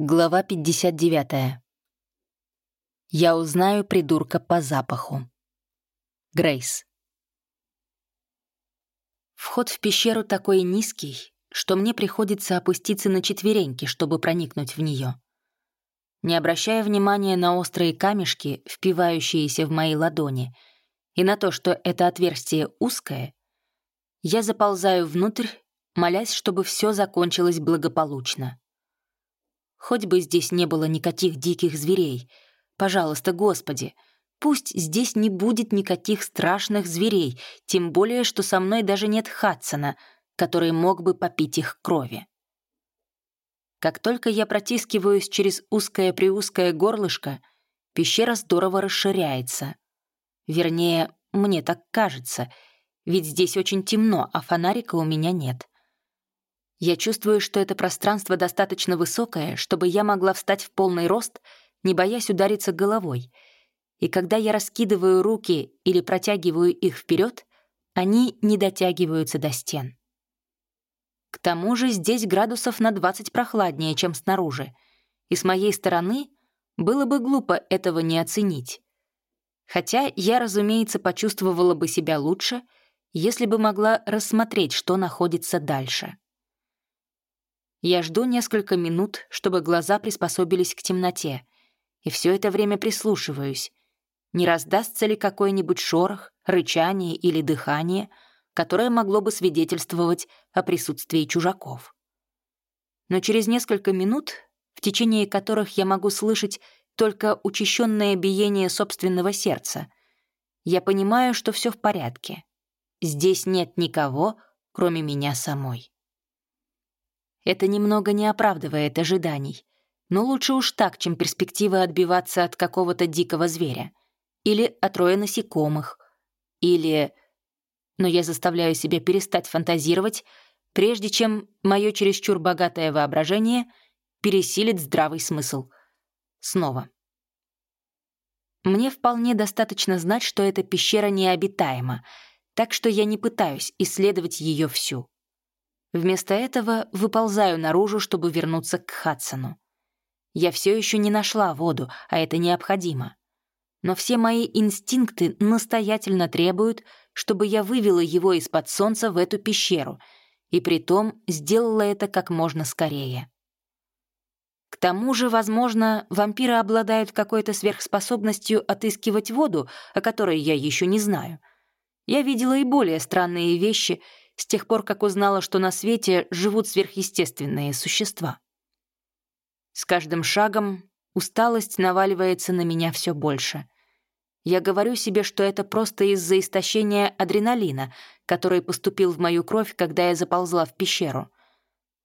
Глава 59. Я узнаю придурка по запаху. Грейс. Вход в пещеру такой низкий, что мне приходится опуститься на четвереньки, чтобы проникнуть в нее. Не обращая внимания на острые камешки, впивающиеся в мои ладони, и на то, что это отверстие узкое, я заползаю внутрь, молясь, чтобы все закончилось благополучно. Хоть бы здесь не было никаких диких зверей. Пожалуйста, Господи, пусть здесь не будет никаких страшных зверей, тем более, что со мной даже нет Хадсона, который мог бы попить их крови. Как только я протискиваюсь через узкое-приузкое горлышко, пещера здорово расширяется. Вернее, мне так кажется, ведь здесь очень темно, а фонарика у меня нет. Я чувствую, что это пространство достаточно высокое, чтобы я могла встать в полный рост, не боясь удариться головой. И когда я раскидываю руки или протягиваю их вперед, они не дотягиваются до стен. К тому же здесь градусов на 20 прохладнее, чем снаружи, и с моей стороны было бы глупо этого не оценить. Хотя я, разумеется, почувствовала бы себя лучше, если бы могла рассмотреть, что находится дальше. Я жду несколько минут, чтобы глаза приспособились к темноте, и все это время прислушиваюсь. Не раздастся ли какой-нибудь шорох, рычание или дыхание, которое могло бы свидетельствовать о присутствии чужаков. Но через несколько минут, в течение которых я могу слышать только учащенное биение собственного сердца, я понимаю, что все в порядке. Здесь нет никого, кроме меня самой. Это немного не оправдывает ожиданий. Но лучше уж так, чем перспектива отбиваться от какого-то дикого зверя. Или от роя насекомых. Или... Но я заставляю себя перестать фантазировать, прежде чем мое чересчур богатое воображение пересилит здравый смысл. Снова. Мне вполне достаточно знать, что эта пещера необитаема, так что я не пытаюсь исследовать ее всю. Вместо этого выползаю наружу, чтобы вернуться к Хадсону. Я все еще не нашла воду, а это необходимо. Но все мои инстинкты настоятельно требуют, чтобы я вывела его из-под солнца в эту пещеру, и притом сделала это как можно скорее. К тому же, возможно, вампиры обладают какой-то сверхспособностью отыскивать воду, о которой я еще не знаю. Я видела и более странные вещи — с тех пор, как узнала, что на свете живут сверхъестественные существа. С каждым шагом усталость наваливается на меня все больше. Я говорю себе, что это просто из-за истощения адреналина, который поступил в мою кровь, когда я заползла в пещеру.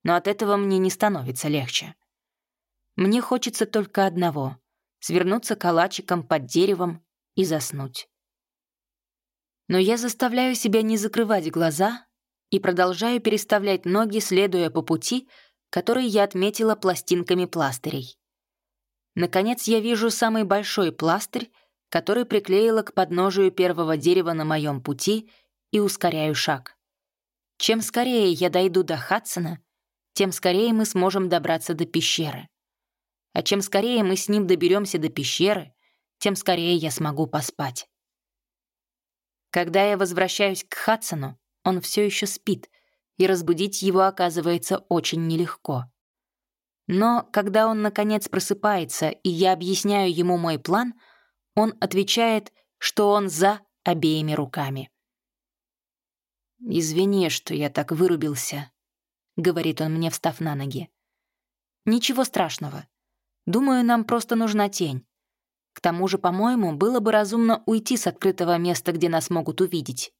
Но от этого мне не становится легче. Мне хочется только одного — свернуться калачиком под деревом и заснуть. Но я заставляю себя не закрывать глаза и продолжаю переставлять ноги, следуя по пути, который я отметила пластинками пластырей. Наконец я вижу самый большой пластырь, который приклеила к подножию первого дерева на моем пути и ускоряю шаг. Чем скорее я дойду до Хадсона, тем скорее мы сможем добраться до пещеры. А чем скорее мы с ним доберемся до пещеры, тем скорее я смогу поспать. Когда я возвращаюсь к Хадсону, он все еще спит, и разбудить его оказывается очень нелегко. Но когда он, наконец, просыпается, и я объясняю ему мой план, он отвечает, что он за обеими руками. «Извини, что я так вырубился», — говорит он мне, встав на ноги. «Ничего страшного. Думаю, нам просто нужна тень. К тому же, по-моему, было бы разумно уйти с открытого места, где нас могут увидеть.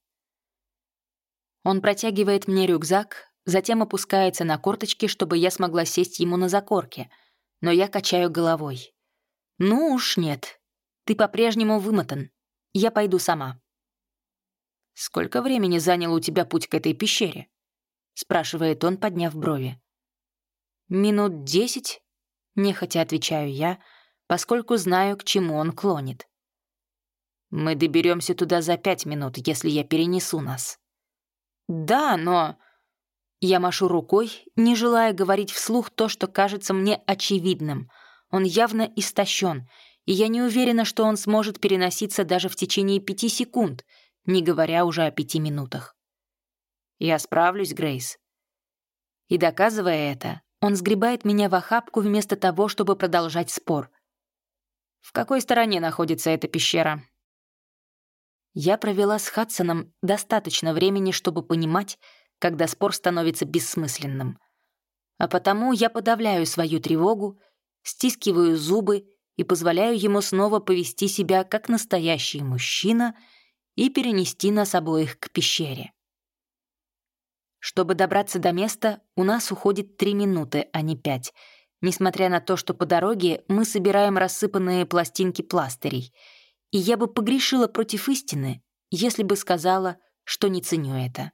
Он протягивает мне рюкзак, затем опускается на корточки, чтобы я смогла сесть ему на закорке, но я качаю головой. «Ну уж нет. Ты по-прежнему вымотан. Я пойду сама». «Сколько времени занял у тебя путь к этой пещере?» — спрашивает он, подняв брови. «Минут десять», — нехотя отвечаю я, поскольку знаю, к чему он клонит. «Мы доберемся туда за пять минут, если я перенесу нас». «Да, но...» Я машу рукой, не желая говорить вслух то, что кажется мне очевидным. Он явно истощен, и я не уверена, что он сможет переноситься даже в течение пяти секунд, не говоря уже о пяти минутах. «Я справлюсь, Грейс». И доказывая это, он сгребает меня в охапку вместо того, чтобы продолжать спор. «В какой стороне находится эта пещера?» Я провела с Хадсоном достаточно времени, чтобы понимать, когда спор становится бессмысленным. А потому я подавляю свою тревогу, стискиваю зубы и позволяю ему снова повести себя как настоящий мужчина и перенести нас обоих к пещере. Чтобы добраться до места, у нас уходит три минуты, а не пять, несмотря на то, что по дороге мы собираем рассыпанные пластинки пластырей. И я бы погрешила против истины, если бы сказала, что не ценю это.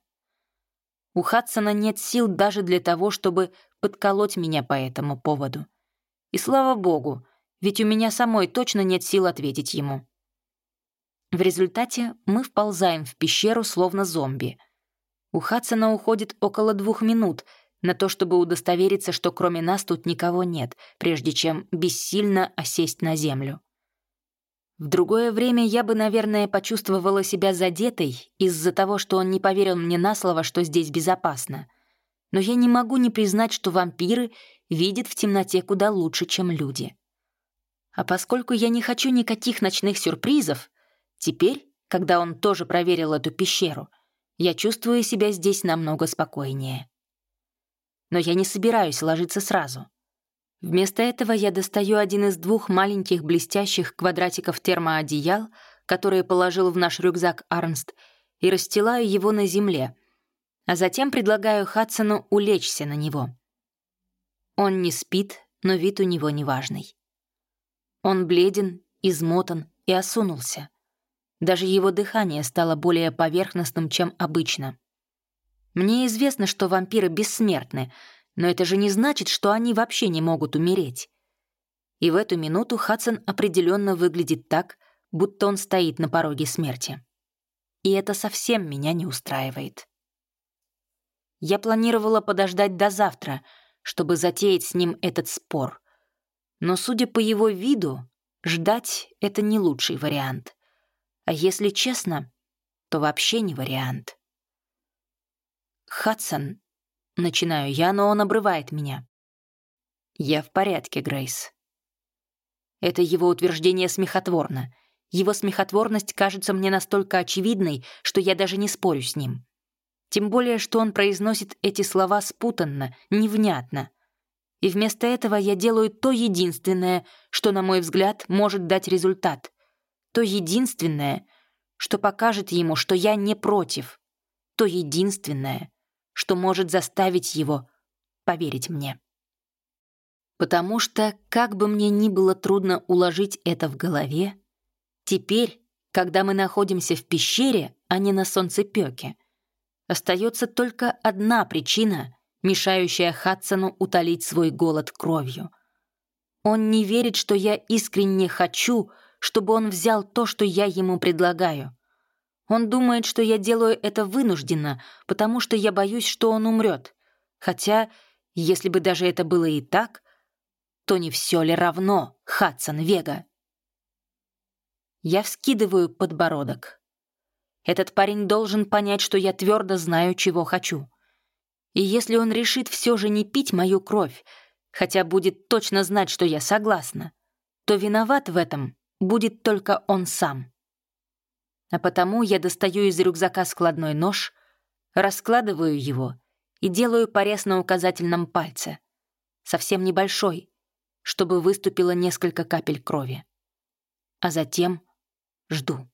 У Хадсона нет сил даже для того, чтобы подколоть меня по этому поводу. И слава богу, ведь у меня самой точно нет сил ответить ему. В результате мы вползаем в пещеру, словно зомби. У Хадсона уходит около двух минут на то, чтобы удостовериться, что кроме нас тут никого нет, прежде чем бессильно осесть на землю. В другое время я бы, наверное, почувствовала себя задетой из-за того, что он не поверил мне на слово, что здесь безопасно. Но я не могу не признать, что вампиры видят в темноте куда лучше, чем люди. А поскольку я не хочу никаких ночных сюрпризов, теперь, когда он тоже проверил эту пещеру, я чувствую себя здесь намного спокойнее. Но я не собираюсь ложиться сразу — Вместо этого я достаю один из двух маленьких блестящих квадратиков термоодеял, которые положил в наш рюкзак Арнст, и расстилаю его на земле, а затем предлагаю Хадсону улечься на него. Он не спит, но вид у него неважный. Он бледен, измотан и осунулся. Даже его дыхание стало более поверхностным, чем обычно. Мне известно, что вампиры бессмертны — но это же не значит, что они вообще не могут умереть. И в эту минуту Хадсон определенно выглядит так, будто он стоит на пороге смерти. И это совсем меня не устраивает. Я планировала подождать до завтра, чтобы затеять с ним этот спор. Но, судя по его виду, ждать — это не лучший вариант. А если честно, то вообще не вариант. Хадсон Начинаю я, но он обрывает меня. «Я в порядке, Грейс». Это его утверждение смехотворно. Его смехотворность кажется мне настолько очевидной, что я даже не спорю с ним. Тем более, что он произносит эти слова спутанно, невнятно. И вместо этого я делаю то единственное, что, на мой взгляд, может дать результат. То единственное, что покажет ему, что я не против. То единственное, что может заставить его поверить мне. Потому что, как бы мне ни было трудно уложить это в голове, теперь, когда мы находимся в пещере, а не на солнцепёке, остается только одна причина, мешающая Хадсону утолить свой голод кровью. Он не верит, что я искренне хочу, чтобы он взял то, что я ему предлагаю. Он думает, что я делаю это вынужденно, потому что я боюсь, что он умрет. Хотя, если бы даже это было и так, то не все ли равно, Хадсон Вега? Я вскидываю подбородок. Этот парень должен понять, что я твердо знаю, чего хочу. И если он решит все же не пить мою кровь, хотя будет точно знать, что я согласна, то виноват в этом будет только он сам. А потому я достаю из рюкзака складной нож, раскладываю его и делаю порез на указательном пальце. Совсем небольшой, чтобы выступило несколько капель крови. А затем жду.